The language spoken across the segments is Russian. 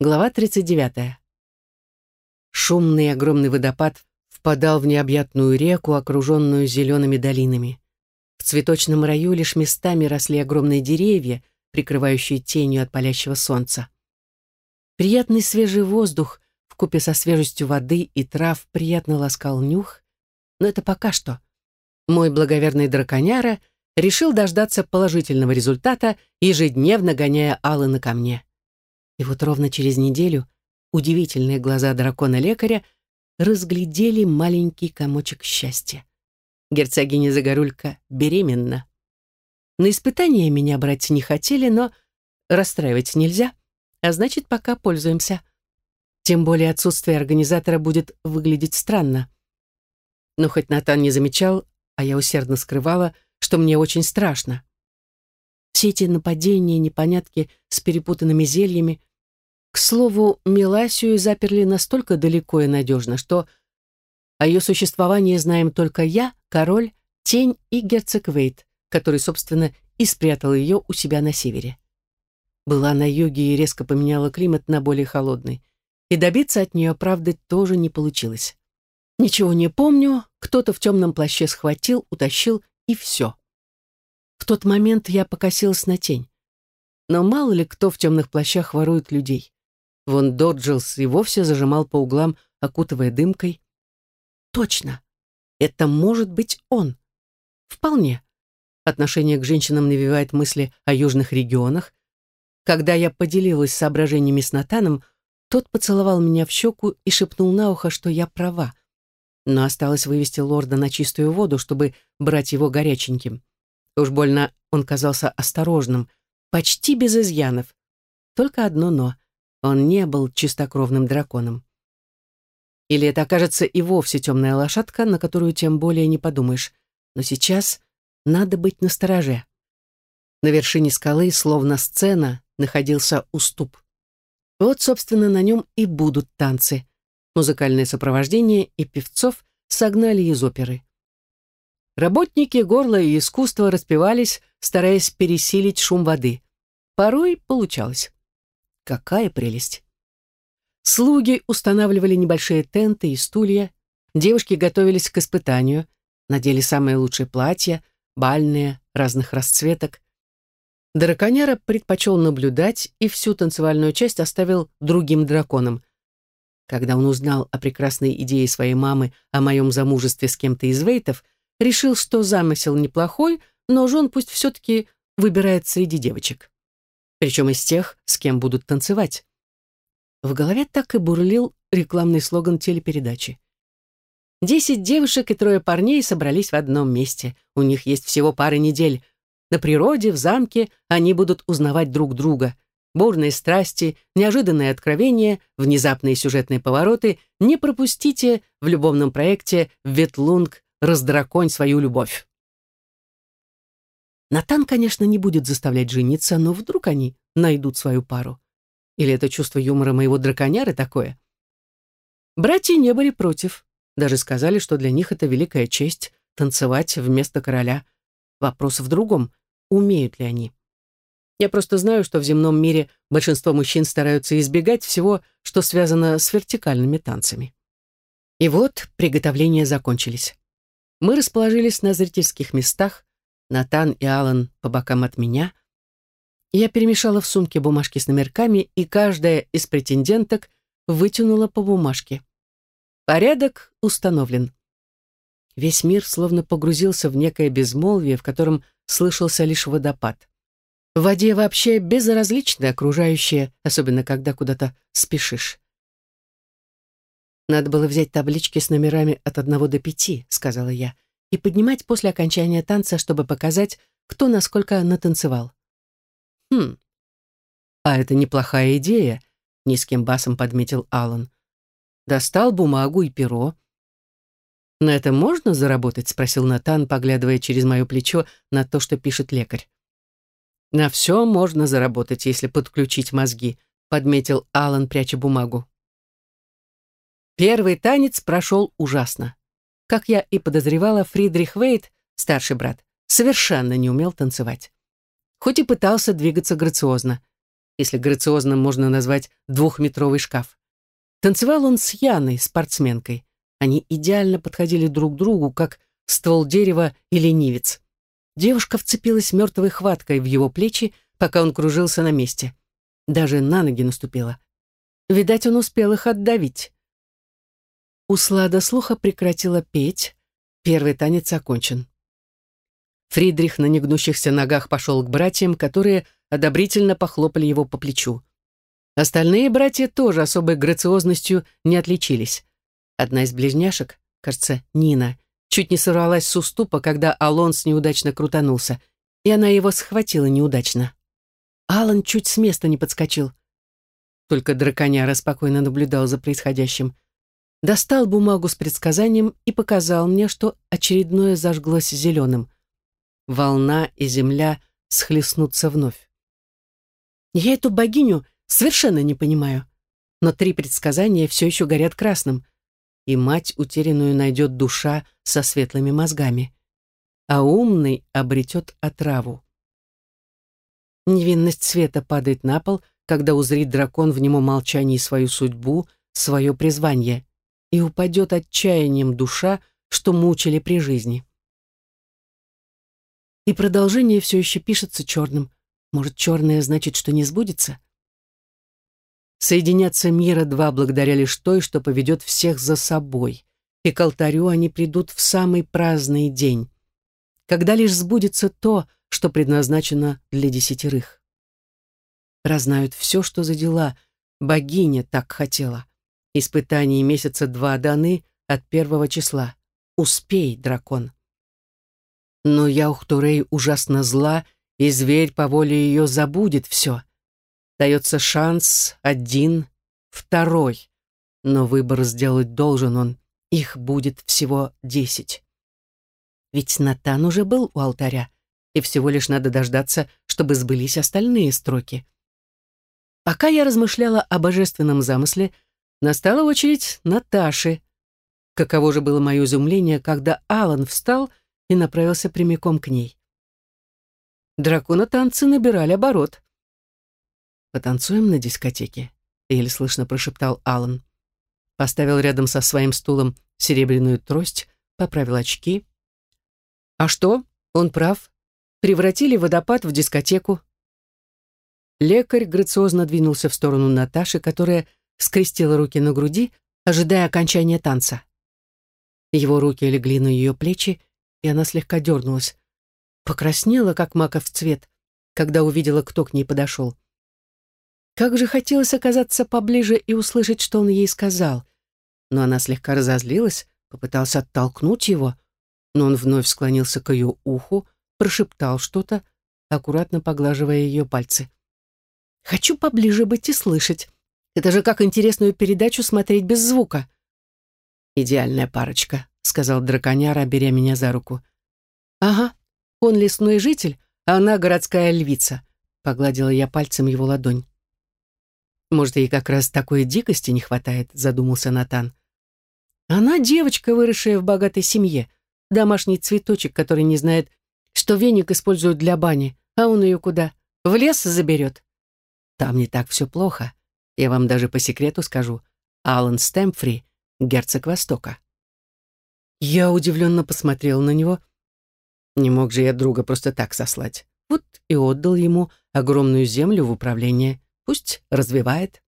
Глава 39. Шумный огромный водопад впадал в необъятную реку, окруженную зелеными долинами. В цветочном раю лишь местами росли огромные деревья, прикрывающие тенью от палящего солнца. Приятный свежий воздух вкупе со свежестью воды и трав приятно ласкал нюх, но это пока что. Мой благоверный драконяра решил дождаться положительного результата, ежедневно гоняя Аллы ко мне. И вот ровно через неделю удивительные глаза дракона-лекаря разглядели маленький комочек счастья. Герцогиня Загорулька беременна. На испытания меня брать не хотели, но расстраивать нельзя, а значит, пока пользуемся. Тем более отсутствие организатора будет выглядеть странно. Но хоть Натан не замечал, а я усердно скрывала, что мне очень страшно. Все эти нападения, непонятки с перепутанными зельями. К слову, Меласию заперли настолько далеко и надежно, что о ее существовании знаем только я, король, тень и герцог Вейт, который, собственно, и спрятал ее у себя на севере. Была на юге и резко поменяла климат на более холодный. И добиться от нее правды тоже не получилось. Ничего не помню, кто-то в темном плаще схватил, утащил, и все. В тот момент я покосилась на тень. Но мало ли кто в темных плащах ворует людей. Вон Доджилс и вовсе зажимал по углам, окутывая дымкой. Точно. Это может быть он. Вполне. Отношение к женщинам навевает мысли о южных регионах. Когда я поделилась соображениями с Натаном, тот поцеловал меня в щеку и шепнул на ухо, что я права. Но осталось вывести лорда на чистую воду, чтобы брать его горяченьким. Уж больно он казался осторожным, почти без изъянов. Только одно «но». Он не был чистокровным драконом. Или это окажется и вовсе темная лошадка, на которую тем более не подумаешь. Но сейчас надо быть настороже. На вершине скалы, словно сцена, находился уступ. Вот, собственно, на нем и будут танцы. Музыкальное сопровождение и певцов согнали из оперы. Работники горла и искусства распевались, стараясь пересилить шум воды. Порой получалось. Какая прелесть! Слуги устанавливали небольшие тенты и стулья, девушки готовились к испытанию, надели самые лучшие платья, бальные, разных расцветок. Драконера предпочел наблюдать и всю танцевальную часть оставил другим драконам. Когда он узнал о прекрасной идее своей мамы о моем замужестве с кем-то из вейтов, решил, что замысел неплохой, но жен пусть все-таки выбирает среди девочек. Причем из тех, с кем будут танцевать. В голове так и бурлил рекламный слоган телепередачи. Десять девушек и трое парней собрались в одном месте. У них есть всего пара недель. На природе, в замке они будут узнавать друг друга. Бурные страсти, неожиданные откровения, внезапные сюжетные повороты не пропустите в любовном проекте «Ветлунг раздраконь свою любовь. Натан, конечно, не будет заставлять жениться, но вдруг они найдут свою пару. Или это чувство юмора моего драконяры такое? Братья не были против. Даже сказали, что для них это великая честь — танцевать вместо короля. Вопрос в другом — умеют ли они. Я просто знаю, что в земном мире большинство мужчин стараются избегать всего, что связано с вертикальными танцами. И вот приготовления закончились. Мы расположились на зрительских местах, Натан и Алан по бокам от меня. Я перемешала в сумке бумажки с номерками, и каждая из претенденток вытянула по бумажке. Порядок установлен. Весь мир словно погрузился в некое безмолвие, в котором слышался лишь водопад. В воде вообще безразличное окружающее, особенно когда куда-то спешишь. «Надо было взять таблички с номерами от одного до пяти», — сказала я, «и поднимать после окончания танца, чтобы показать, кто насколько натанцевал». «Хм, а это неплохая идея», — низким басом подметил Алан. Достал бумагу и перо. «На это можно заработать?» — спросил Натан, поглядывая через мое плечо на то, что пишет лекарь. «На все можно заработать, если подключить мозги», — подметил Алан, пряча бумагу. Первый танец прошел ужасно. Как я и подозревала, Фридрих Вейт, старший брат, совершенно не умел танцевать. Хоть и пытался двигаться грациозно. если грациозным можно назвать двухметровый шкаф. Танцевал он с Яной, спортсменкой. Они идеально подходили друг к другу, как ствол дерева и ленивец. Девушка вцепилась мертвой хваткой в его плечи, пока он кружился на месте. Даже на ноги наступила. Видать, он успел их отдавить. Услада слуха прекратила петь. Первый танец окончен. Фридрих на негнущихся ногах пошел к братьям, которые одобрительно похлопали его по плечу. Остальные братья тоже особой грациозностью не отличились. Одна из близняшек, кажется, Нина, чуть не сорвалась с уступа, когда Алонс неудачно крутанулся, и она его схватила неудачно. Алан чуть с места не подскочил. Только драконяра спокойно наблюдал за происходящим. Достал бумагу с предсказанием и показал мне, что очередное зажглось зеленым. Волна и земля схлестнутся вновь. Я эту богиню совершенно не понимаю, но три предсказания все еще горят красным, и мать утерянную найдет душа со светлыми мозгами, а умный обретет отраву. Невинность света падает на пол, когда узрит дракон в нему молчании свою судьбу, свое призвание, и упадет отчаянием душа, что мучили при жизни. И продолжение все еще пишется черным. Может, черное значит, что не сбудется? Соединятся мира два благодаря лишь той, что поведет всех за собой. И к алтарю они придут в самый праздный день, когда лишь сбудется то, что предназначено для десятерых. Разнают все, что за дела. Богиня так хотела. Испытания месяца два даны от первого числа. Успей, дракон. Но Яухтурей ужасно зла, и зверь по воле ее забудет все. Дается шанс один, второй. Но выбор сделать должен он. Их будет всего десять. Ведь Натан уже был у алтаря, и всего лишь надо дождаться, чтобы сбылись остальные строки. Пока я размышляла о божественном замысле, настала очередь Наташи. Каково же было мое изумление, когда Алан встал и направился прямиком к ней. Дракона танцы набирали оборот. «Потанцуем на дискотеке», — еле слышно прошептал Алан. Поставил рядом со своим стулом серебряную трость, поправил очки. «А что? Он прав. Превратили водопад в дискотеку». Лекарь грациозно двинулся в сторону Наташи, которая скрестила руки на груди, ожидая окончания танца. Его руки легли на ее плечи, и она слегка дернулась. Покраснела, как маков цвет, когда увидела, кто к ней подошел. Как же хотелось оказаться поближе и услышать, что он ей сказал. Но она слегка разозлилась, попытался оттолкнуть его, но он вновь склонился к ее уху, прошептал что-то, аккуратно поглаживая ее пальцы. «Хочу поближе быть и слышать. Это же как интересную передачу смотреть без звука». «Идеальная парочка», сказал драконяра, беря меня за руку. «Ага, он лесной житель, а она городская львица», погладила я пальцем его ладонь. «Может, ей как раз такой дикости не хватает», задумался Натан. «Она девочка, выросшая в богатой семье, домашний цветочек, который не знает, что веник используют для бани, а он ее куда? В лес заберет?» «Там не так все плохо. Я вам даже по секрету скажу. Алан Стэмпфри, герцог Востока». Я удивленно посмотрел на него. Не мог же я друга просто так сослать. Вот и отдал ему огромную землю в управление. Пусть развивает.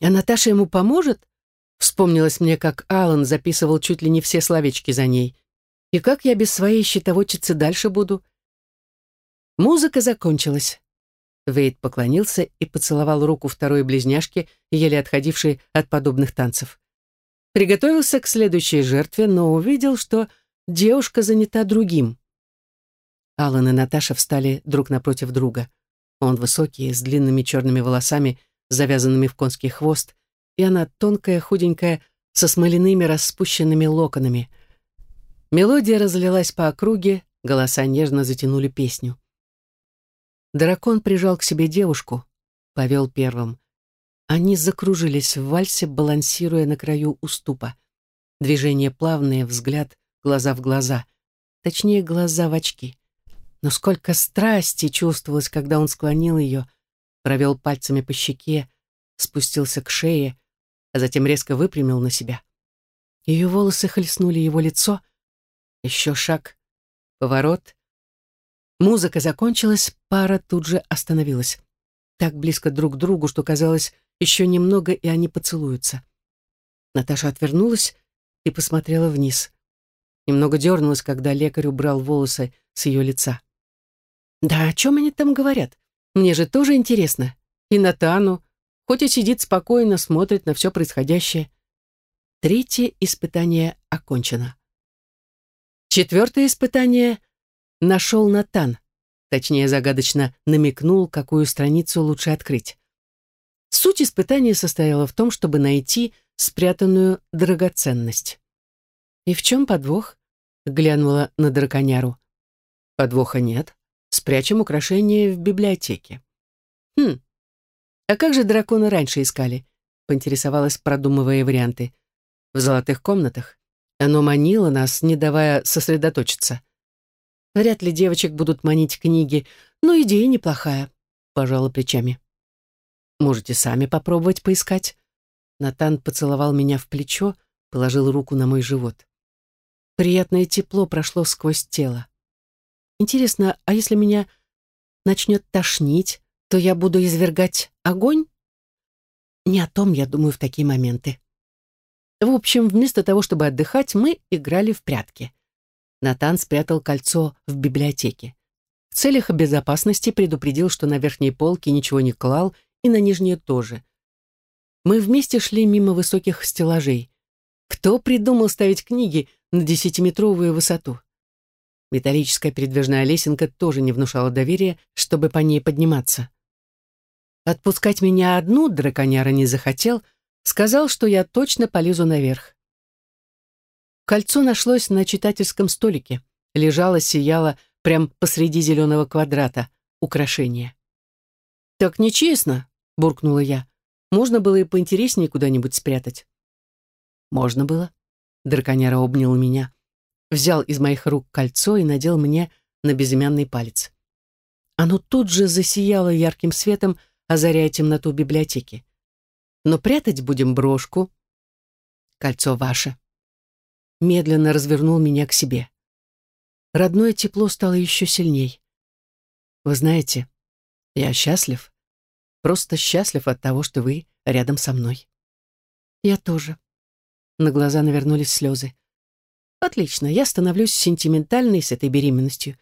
А Наташа ему поможет? Вспомнилось мне, как Алан записывал чуть ли не все словечки за ней. И как я без своей щитоводчицы дальше буду? Музыка закончилась. Вейд поклонился и поцеловал руку второй близняшки, еле отходившей от подобных танцев. Приготовился к следующей жертве, но увидел, что девушка занята другим. Алан и Наташа встали друг напротив друга. Он высокий, с длинными черными волосами, завязанными в конский хвост, и она тонкая, худенькая, со смоляными распущенными локонами. Мелодия разлилась по округе, голоса нежно затянули песню. Дракон прижал к себе девушку, повел первым. Они закружились в вальсе, балансируя на краю уступа. Движение плавное, взгляд, глаза в глаза. Точнее, глаза в очки. Но сколько страсти чувствовалось, когда он склонил ее, провел пальцами по щеке, спустился к шее, а затем резко выпрямил на себя. Ее волосы хлестнули его лицо. Еще шаг, поворот. Музыка закончилась, пара тут же остановилась. Так близко друг к другу, что казалось, еще немного, и они поцелуются. Наташа отвернулась и посмотрела вниз. Немного дернулась, когда лекарь убрал волосы с ее лица. «Да о чем они там говорят? Мне же тоже интересно. И Натану, хоть и сидит спокойно, смотрит на все происходящее. Третье испытание окончено. Четвертое испытание нашел Натан. Точнее, загадочно намекнул, какую страницу лучше открыть. Суть испытания состояла в том, чтобы найти спрятанную драгоценность. «И в чем подвох?» — глянула на драконяру. «Подвоха нет. Спрячем украшение в библиотеке». «Хм. А как же драконы раньше искали?» — поинтересовалась, продумывая варианты. «В золотых комнатах. Оно манило нас, не давая сосредоточиться. Вряд ли девочек будут манить книги, но идея неплохая», — пожала плечами. «Можете сами попробовать поискать». Натан поцеловал меня в плечо, положил руку на мой живот. Приятное тепло прошло сквозь тело. Интересно, а если меня начнет тошнить, то я буду извергать огонь? Не о том я думаю в такие моменты. В общем, вместо того, чтобы отдыхать, мы играли в прятки. Натан спрятал кольцо в библиотеке. В целях безопасности предупредил, что на верхней полке ничего не клал и на нижней тоже. Мы вместе шли мимо высоких стеллажей. Кто придумал ставить книги на десятиметровую высоту? Металлическая передвижная лесенка тоже не внушала доверия, чтобы по ней подниматься. Отпускать меня одну драконяра не захотел, сказал, что я точно полезу наверх. Кольцо нашлось на читательском столике, лежало, сияло прямо посреди зеленого квадрата, украшение. «Так нечестно», — буркнула я. Можно было и поинтереснее куда-нибудь спрятать. Можно было. Драконяра обнял меня, взял из моих рук кольцо и надел мне на безымянный палец. Оно тут же засияло ярким светом, озаряя темноту библиотеки. Но прятать будем брошку. Кольцо ваше. Медленно развернул меня к себе. Родное тепло стало еще сильней. Вы знаете, я счастлив. Просто счастлив от того, что вы рядом со мной. Я тоже. На глаза навернулись слезы. Отлично, я становлюсь сентиментальной с этой беременностью.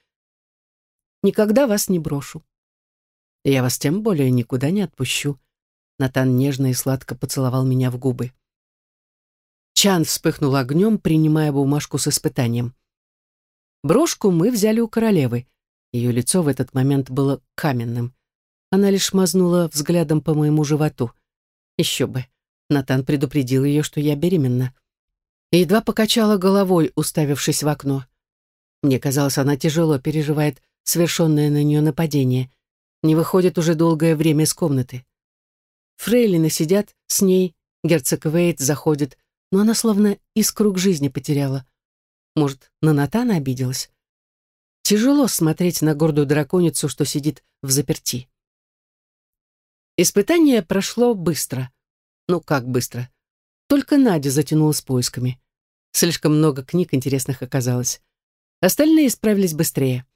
Никогда вас не брошу. Я вас тем более никуда не отпущу. Натан нежно и сладко поцеловал меня в губы. Чан вспыхнул огнем, принимая бумажку с испытанием. Брошку мы взяли у королевы. Ее лицо в этот момент было каменным. Она лишь мазнула взглядом по моему животу. Еще бы. Натан предупредил ее, что я беременна. Едва покачала головой, уставившись в окно. Мне казалось, она тяжело переживает совершенное на нее нападение. Не выходит уже долгое время из комнаты. Фрейлины сидят с ней, герцог Вейт заходит, но она словно искру к жизни потеряла. Может, на Натана обиделась? Тяжело смотреть на гордую драконицу, что сидит в заперти. Испытание прошло быстро. Ну как быстро? Только Надя затянула с поисками. Слишком много книг интересных оказалось. Остальные справились быстрее.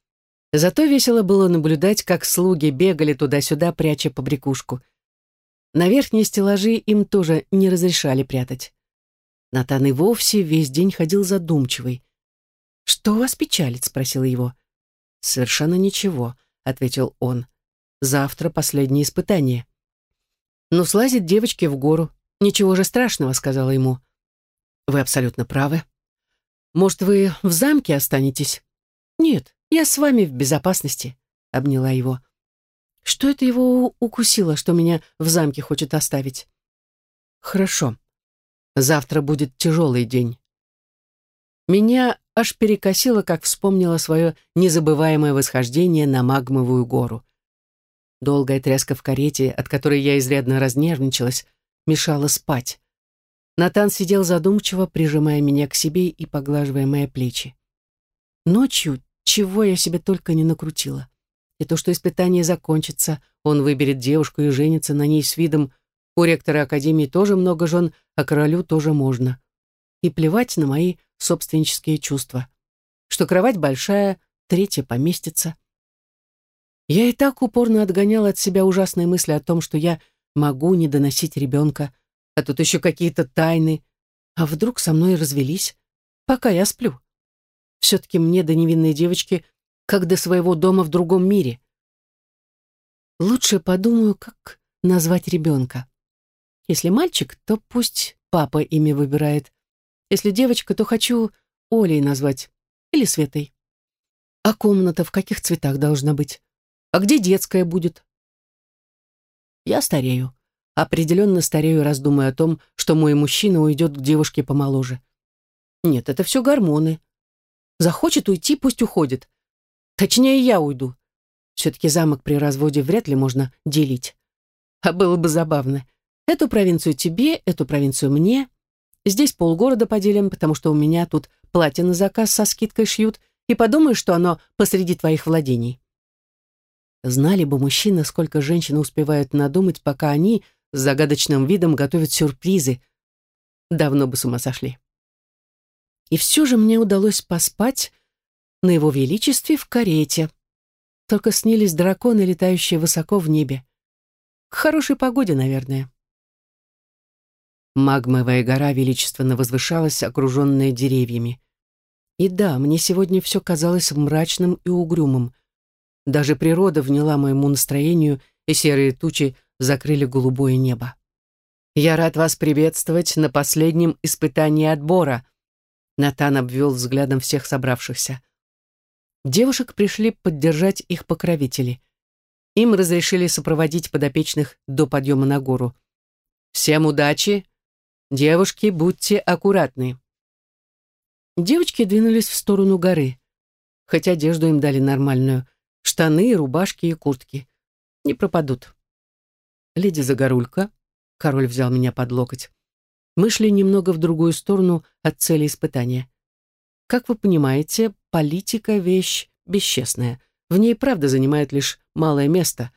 Зато весело было наблюдать, как слуги бегали туда-сюда, пряча побрякушку. На верхние стеллажи им тоже не разрешали прятать. Натан и вовсе весь день ходил задумчивый. «Что вас печалит?» — спросила его. «Совершенно ничего», — ответил он. «Завтра последнее испытание». «Ну, слазит девочки в гору. Ничего же страшного», — сказала ему. «Вы абсолютно правы. Может, вы в замке останетесь?» «Нет, я с вами в безопасности», — обняла его. «Что это его укусило, что меня в замке хочет оставить?» «Хорошо. Завтра будет тяжелый день». Меня аж перекосило, как вспомнила свое незабываемое восхождение на магмовую гору. Долгая тряска в карете, от которой я изрядно разнервничалась, мешала спать. Натан сидел задумчиво, прижимая меня к себе и поглаживая мои плечи. Ночью чего я себе только не накрутила. И то, что испытание закончится, он выберет девушку и женится на ней с видом «У ректора Академии тоже много жен, а королю тоже можно». И плевать на мои собственнические чувства. Что кровать большая, третья поместится. Я и так упорно отгоняла от себя ужасные мысли о том, что я могу не доносить ребенка, а тут еще какие-то тайны. А вдруг со мной развелись, пока я сплю? Все-таки мне до невинной девочки, как до своего дома в другом мире. Лучше подумаю, как назвать ребенка. Если мальчик, то пусть папа имя выбирает. Если девочка, то хочу Олей назвать или Светой. А комната в каких цветах должна быть? А где детская будет? Я старею. Определенно старею, раздумывая о том, что мой мужчина уйдет к девушке помоложе. Нет, это все гормоны. Захочет уйти, пусть уходит. Точнее, я уйду. Все-таки замок при разводе вряд ли можно делить. А было бы забавно. Эту провинцию тебе, эту провинцию мне. Здесь полгорода поделим, потому что у меня тут платье на заказ со скидкой шьют, и подумаешь, что оно посреди твоих владений. Знали бы мужчины, сколько женщин успевают надумать, пока они с загадочным видом готовят сюрпризы. Давно бы с ума сошли. И все же мне удалось поспать на его величестве в карете. Только снились драконы, летающие высоко в небе. К хорошей погоде, наверное. Магмовая гора величественно возвышалась, окруженная деревьями. И да, мне сегодня все казалось мрачным и угрюмым. Даже природа вняла моему настроению, и серые тучи закрыли голубое небо. «Я рад вас приветствовать на последнем испытании отбора», Натан обвел взглядом всех собравшихся. Девушек пришли поддержать их покровители. Им разрешили сопроводить подопечных до подъема на гору. «Всем удачи! Девушки, будьте аккуратны!» Девочки двинулись в сторону горы. Хоть одежду им дали нормальную, Штаны, рубашки и куртки. Не пропадут. Леди Загорулька, король взял меня под локоть, мы шли немного в другую сторону от цели испытания. Как вы понимаете, политика — вещь бесчестная. В ней правда занимает лишь малое место,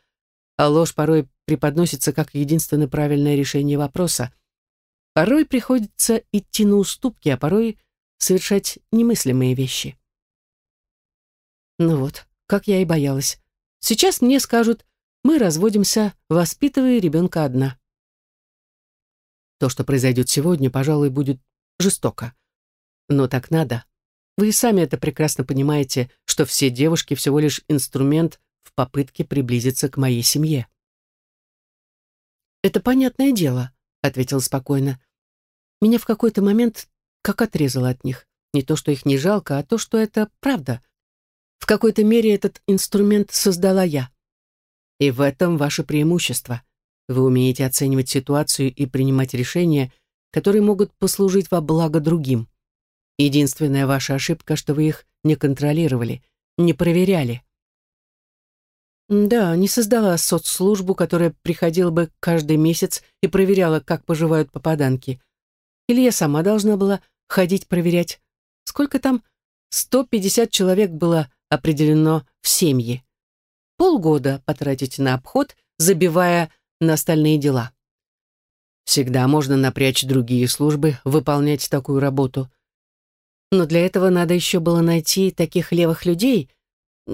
а ложь порой преподносится как единственное правильное решение вопроса. Порой приходится идти на уступки, а порой совершать немыслимые вещи. Ну вот, как я и боялась. Сейчас мне скажут, мы разводимся, воспитывая ребенка одна. То, что произойдет сегодня, пожалуй, будет жестоко. Но так надо. Вы и сами это прекрасно понимаете, что все девушки всего лишь инструмент в попытке приблизиться к моей семье. «Это понятное дело», — ответил спокойно. Меня в какой-то момент как отрезало от них. Не то, что их не жалко, а то, что это правда. В какой-то мере этот инструмент создала я. И в этом ваше преимущество. Вы умеете оценивать ситуацию и принимать решения, которые могут послужить во благо другим. Единственная ваша ошибка, что вы их не контролировали, не проверяли. Да, не создала соцслужбу, которая приходила бы каждый месяц и проверяла, как поживают попаданки. Или я сама должна была ходить проверять. Сколько там? 150 человек было определено в семьи. Полгода потратить на обход, забивая на остальные дела. Всегда можно напрячь другие службы, выполнять такую работу. Но для этого надо еще было найти таких левых людей,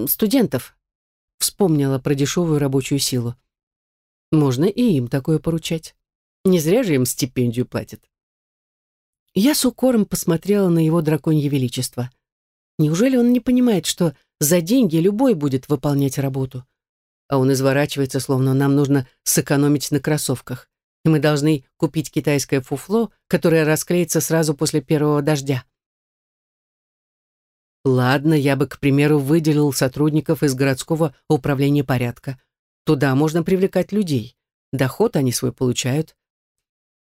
студентов. Вспомнила про дешевую рабочую силу. Можно и им такое поручать. Не зря же им стипендию платят. Я с укором посмотрела на его драконье величество — Неужели он не понимает, что за деньги любой будет выполнять работу? А он изворачивается, словно нам нужно сэкономить на кроссовках, и мы должны купить китайское фуфло, которое расклеится сразу после первого дождя. Ладно, я бы, к примеру, выделил сотрудников из городского управления порядка. Туда можно привлекать людей. Доход они свой получают.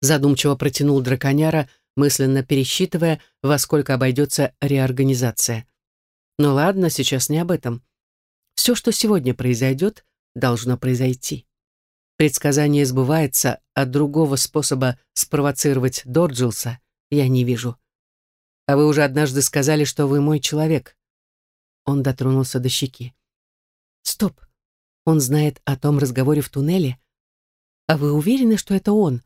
Задумчиво протянул драконяра, мысленно пересчитывая, во сколько обойдется реорганизация. Ну ладно, сейчас не об этом. Все, что сегодня произойдет, должно произойти. Предсказание сбывается, а другого способа спровоцировать Дорджилса я не вижу. А вы уже однажды сказали, что вы мой человек. Он дотронулся до щеки. Стоп, Он знает о том разговоре в туннеле. А вы уверены, что это он?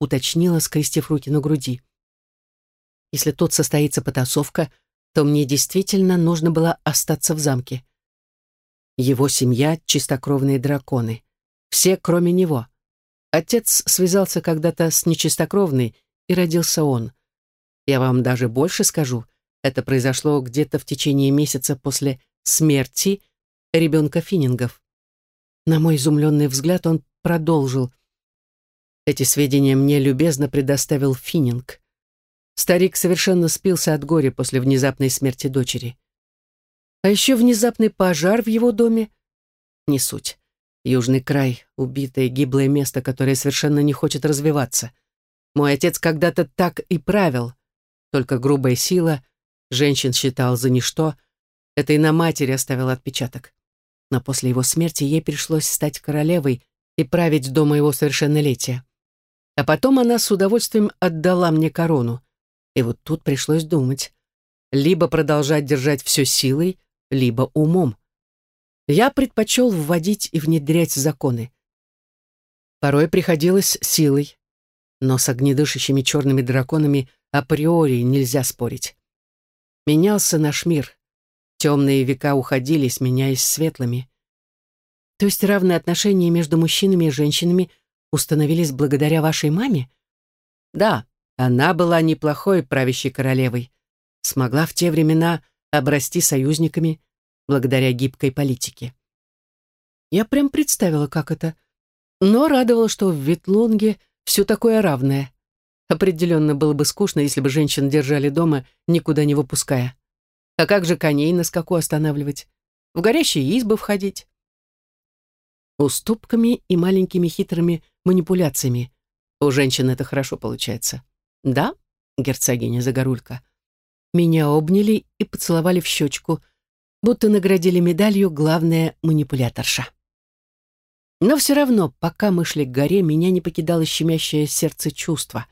Уточнила, скрестив руки на груди. Если тут состоится потасовка, то мне действительно нужно было остаться в замке. Его семья — чистокровные драконы. Все, кроме него. Отец связался когда-то с нечистокровной, и родился он. Я вам даже больше скажу. Это произошло где-то в течение месяца после смерти ребенка Финнингов. На мой изумленный взгляд он продолжил. Эти сведения мне любезно предоставил Финнинг. Старик совершенно спился от горя после внезапной смерти дочери. А еще внезапный пожар в его доме. Не суть. Южный край — убитое, гиблое место, которое совершенно не хочет развиваться. Мой отец когда-то так и правил. Только грубая сила, женщин считал за ничто. Это и на матери оставил отпечаток. Но после его смерти ей пришлось стать королевой и править до моего совершеннолетия. А потом она с удовольствием отдала мне корону. И вот тут пришлось думать. Либо продолжать держать все силой, либо умом. Я предпочел вводить и внедрять законы. Порой приходилось силой, но с огнедышащими черными драконами априори нельзя спорить. Менялся наш мир. Темные века уходили, сменяясь светлыми. То есть равные отношения между мужчинами и женщинами установились благодаря вашей маме? Да, она была неплохой правящей королевой, смогла в те времена обрасти союзниками благодаря гибкой политике. Я прям представила, как это, но радовало, что в Ветлунге все такое равное. Определенно было бы скучно, если бы женщин держали дома, никуда не выпуская. А как же коней на скаку останавливать? В горящие избы входить? Уступками и маленькими хитрыми манипуляциями. У женщин это хорошо получается. «Да, герцогиня Загорулька». Меня обняли и поцеловали в щечку, будто наградили медалью главная манипуляторша. Но все равно, пока мы шли к горе, меня не покидало щемящее сердце чувство.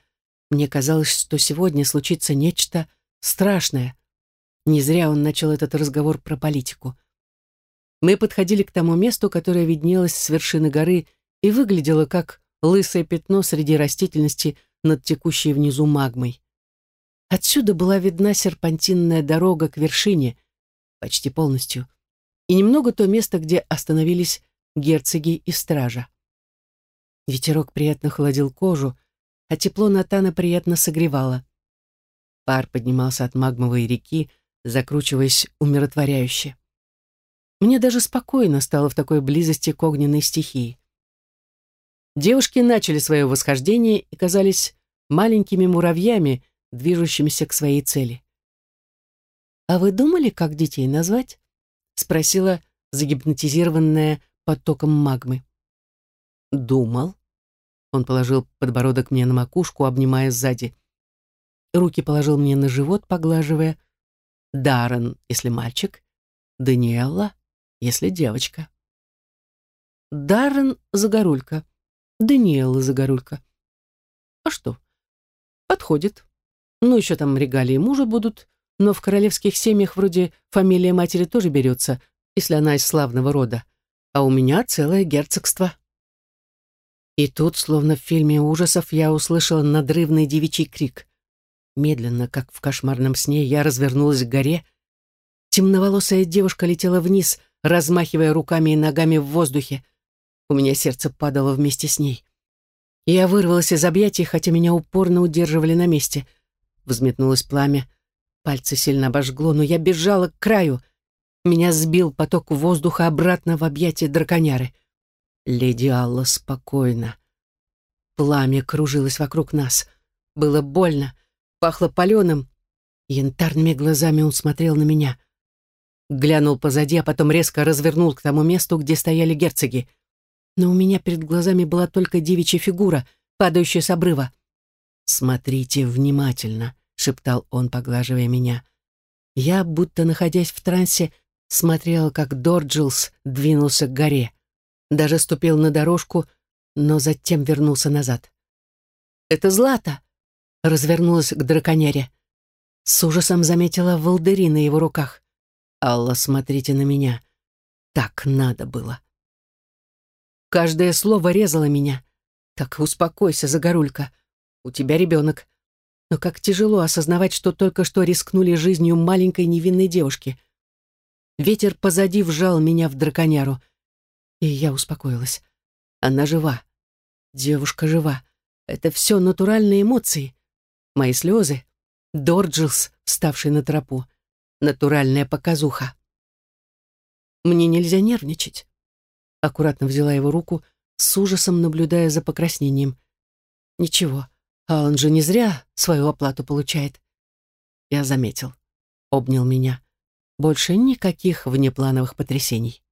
Мне казалось, что сегодня случится нечто страшное. Не зря он начал этот разговор про политику. Мы подходили к тому месту, которое виднелось с вершины горы и выглядело как лысое пятно среди растительности над текущей внизу магмой. Отсюда была видна серпантинная дорога к вершине, почти полностью, и немного то место, где остановились герцоги и стража. Ветерок приятно холодил кожу, а тепло Натана приятно согревало. Пар поднимался от магмовой реки, закручиваясь умиротворяюще. Мне даже спокойно стало в такой близости к огненной стихии. Девушки начали свое восхождение и казались маленькими муравьями, движущимися к своей цели. «А вы думали, как детей назвать?» — спросила загипнотизированная потоком магмы. «Думал». Он положил подбородок мне на макушку, обнимая сзади. Руки положил мне на живот, поглаживая. Даррен, если мальчик. Даниэлла, если девочка. Даррен Загорулька. Даниэла Загорулька. А что? Подходит. Ну, еще там регалии мужа будут, но в королевских семьях вроде фамилия матери тоже берется, если она из славного рода. А у меня целое герцогство. И тут, словно в фильме ужасов, я услышала надрывный девичий крик. Медленно, как в кошмарном сне, я развернулась к горе. Темноволосая девушка летела вниз, размахивая руками и ногами в воздухе. У меня сердце падало вместе с ней. Я вырвалась из объятий, хотя меня упорно удерживали на месте. Взметнулось пламя. Пальцы сильно обожгло, но я бежала к краю. Меня сбил поток воздуха обратно в объятия драконяры. Леди Алла спокойно. Пламя кружилось вокруг нас. Было больно, пахло паленым. Янтарными глазами он смотрел на меня. Глянул позади, а потом резко развернул к тому месту, где стояли герцоги но у меня перед глазами была только девичья фигура, падающая с обрыва. «Смотрите внимательно», — шептал он, поглаживая меня. Я, будто находясь в трансе, смотрела, как Дорджилс двинулся к горе. Даже ступил на дорожку, но затем вернулся назад. «Это Злата!» — развернулась к драконяре. С ужасом заметила волдыри на его руках. «Алла, смотрите на меня. Так надо было». Каждое слово резало меня. Так успокойся, Загорулька. У тебя ребенок. Но как тяжело осознавать, что только что рискнули жизнью маленькой невинной девушки. Ветер позади вжал меня в драконяру. И я успокоилась. Она жива. Девушка жива. Это все натуральные эмоции. Мои слезы. Дорджилс, вставший на тропу. Натуральная показуха. Мне нельзя нервничать. Аккуратно взяла его руку, с ужасом наблюдая за покраснением. Ничего, Алан же не зря свою оплату получает. Я заметил. Обнял меня. Больше никаких внеплановых потрясений.